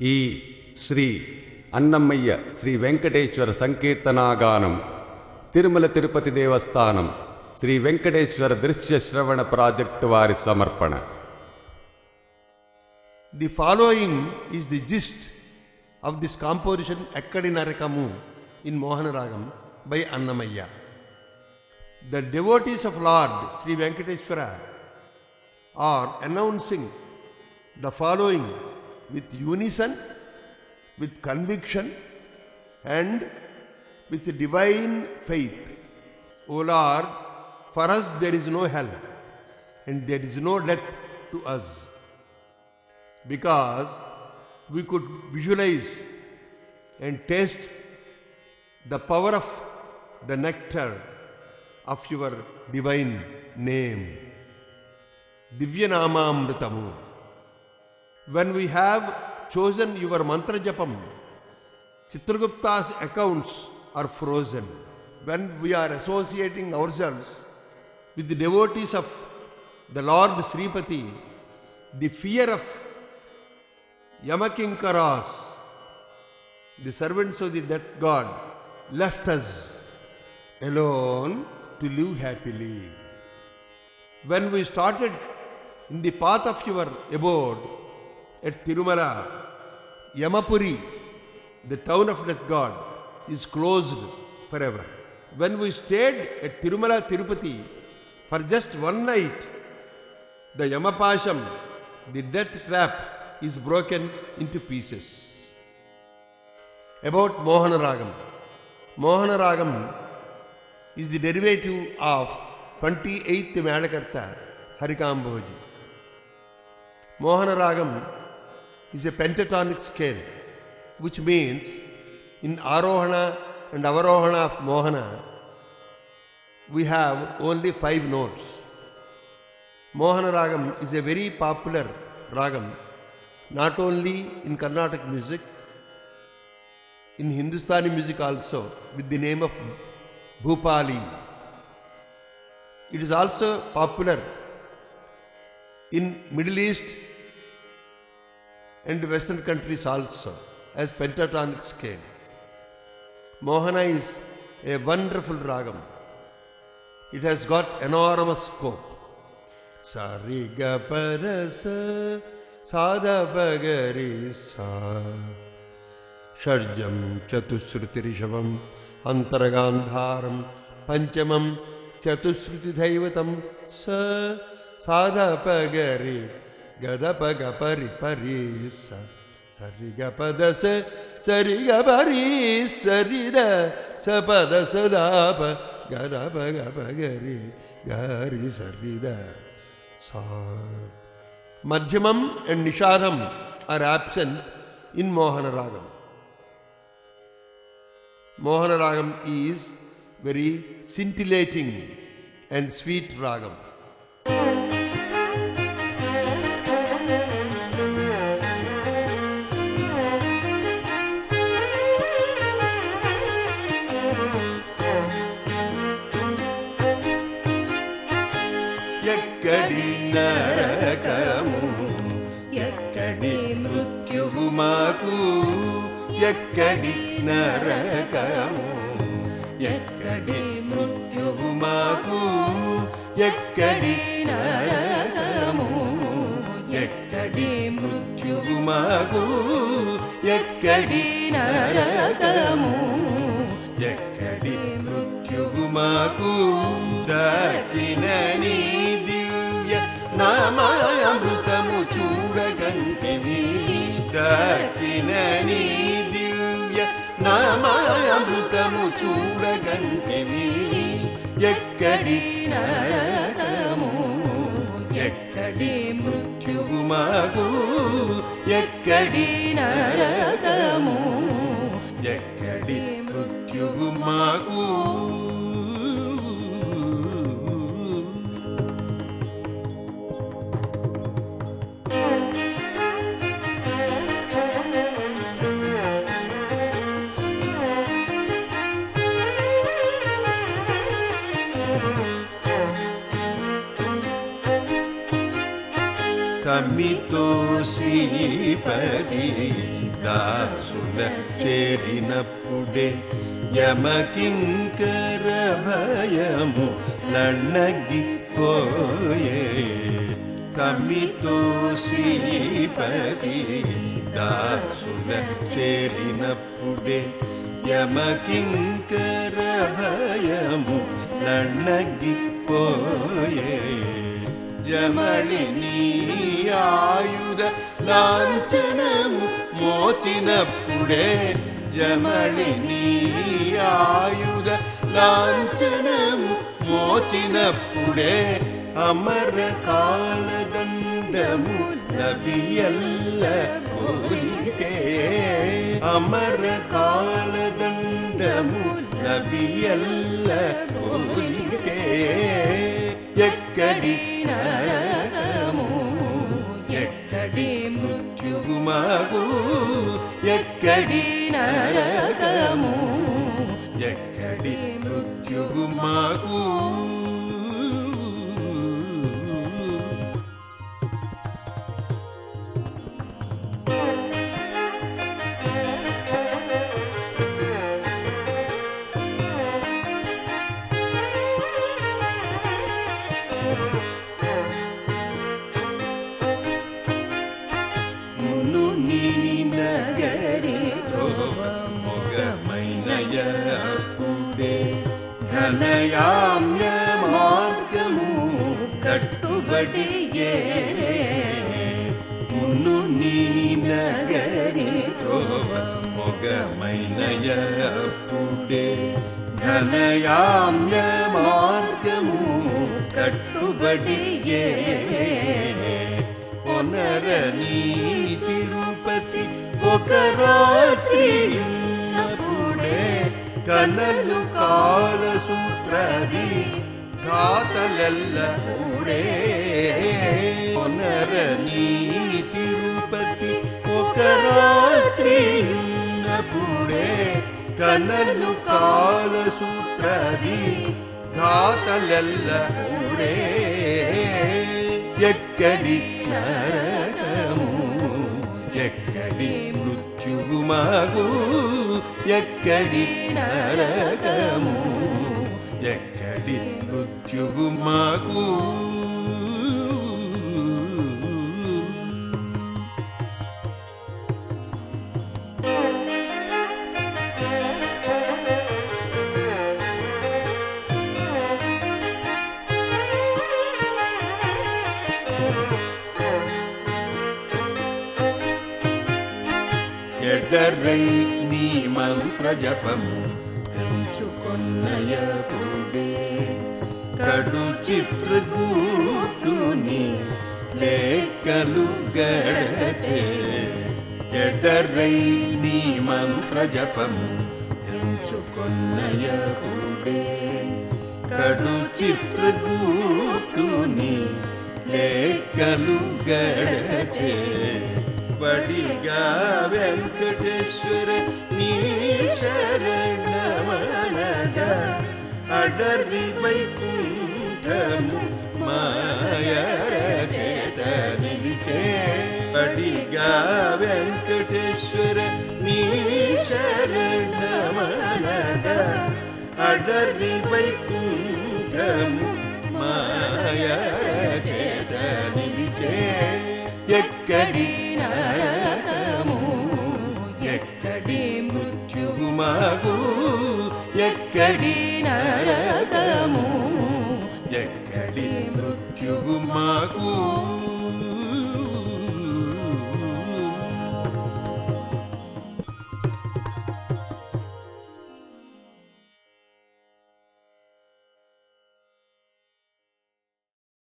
ఈ శ్రీ అన్నమయ్య శ్రీ వెంకటేశ్వర సంకీర్తనాగానం తిరుమల తిరుపతి దేవస్థానం శ్రీ వెంకటేశ్వర దృశ్య శ్రవణ ప్రాజెక్టు వారి సమర్పణ. The following is the gist of this composition ఎక్కడి నరకము in Mohanaragam by Annamayya. The devotees of lord Shri Venkateshwara are announcing the following with unison, with conviction, and with divine faith. O Lord, for us there is no hell, and there is no death to us because we could visualize and taste the power of the nectar of your divine name. Divyanamamritamu. When we have chosen your mantra japam, Chitragupta's accounts are frozen. When we are associating ourselves with the devotees of the Lord Sripati, the fear of Yamakinkaras, the servants of the death god, left us alone to live happily. When we started in the path of your abode at Tirumala, Yamapuri, the town of death god, is closed forever. When we stayed at Tirumala Tirupati for just one night, the Yamapasham, the death trap, is broken into pieces. About Mohanaragam. Mohanaragam is the derivative of 28th Madakarta Harikamboji. Mohanaragam is a pentatonic scale, which means in Arohana and Avarohana of Mohana, we have only five notes. Mohana Ragam is a very popular ragam, not only in Carnatic music, in Hindustani music also, with the name of Bhupali. It is also popular in Middle East and Western countries also as pentatonic scale. Mohana is a wonderful ragam. It has got enormous scope. Sariga parasa sadapagari षड्जं चतुश्रुतिरिषभम् अन्तरगान्धारं पञ्चमं चतुश्रुतिधैवतं स साधपगरि గదపగ పరి పరి స సరిగ పద స సరిగ పరి సరిద సపద సదాప గదపగ పగరి గరి సరిద సా మధ్యమం and నిషాదం are absent in Mohana Ragam. Mohana Ragam is very scintillating and sweet Ragam. మృత్యువు మాకు ఎక్కడి నరకము? ఎక్కడి మృత్యువు మాకు ఎక్కడి నరకము? ఎక్కడి మృత్యువు మాకు ఎక్కడి నరకము? ఎక్కడి మృత్యువు మాకు దక్కినని దివ్య నామామృతము? దక్కినని దివ్య నామామృతము చూడగంటివి ఎక్కడి నరకము ఎక్కడి మృత్యువు మాకు ఎక్కడి నరకము ఎక్కడి మృత్యువు మాకు. తమితో శ్రీపతి దాసుల చేరినప్పుడే యమకింకర భయము లన్నగిపోయే తమితో శ్రీపతి దాసుల చేరినప్పుడే యమకింకర భయము లన్నగిపోయే ஜமணி நீயுத லாஞ்சனமு மோச்சினப்புడే ஜமணி நீயுத லாஞ்சனமு மோச்சினப்புడే அமர காலதண்டமு நபியல்ல போலிசே அமர காலதண்டமு நபியல்ல போலிசே ఎక్కడి నరకము? ఎక్కడి మృత్యువు మాకు ఎక్కడి నరకము? ఎక్కడి మృత్యువు మాకు ಪ್ರಣಯಾಮ್ಯ ಮಾರ್ಗಮೂ ಕಟ್ಟುಬಡಿಯೇ ಮುನು ನೀ ನಗರಿ ಮೊಗಮೈನಯ ಪುಡೆ ಘನಯಾಮ್ಯ ಮಾರ್ಗಮೂ ಕಟ್ಟುಬಡಿಯೇ ಪುನರ ನೀ ತಿರುಪತಿ ಒಕರಾ ಕನಲು ಕಾಲಸೂತ್ರದಿ ಸೂತ್ರದಿ ಕೂಡೇ. ನರನೀ ತಿರುಪತಿ ಒಕರಾತ್ರಿ ಪುಡೆ ಕನಲು ಕಾಲಸೂತ್ರದಿ ಘಾತಲೆಲ್ಲ ಕೂಡೇ. ಎಕ್ಕಡಿ ನರಕಮು ಎಕ್ಕಡಿ ಮೃತ್ಯುಗು ಮಗೂ. ఎక్కడి నరకము? ఎక్కడి మృత్యువు మాకు? ఎడరై నీ మంత్ర జపము ఎంచుకొన్నయకుడే కడు చిత్రగూటుని లేఖలు గడచే. ఎడరై నీ మంత్ర జపము ఎంచుకొన్నయకుడే కడు చిత్రగూటుని లేఖలు గడచే. படிக வெங்கடேஸ்வர நீ சரணமனக அடர்வி வைக்குண்டமும் மாய சேதனிச்சே படிக வெங்கடேஸ்வர நீ சரணமனக அடர்வி வைக்குண்டமும் மாய சேதனிச்சே எக்கடி ఎక్కడి నరకము ఎక్కడి మృత్యువు మాకు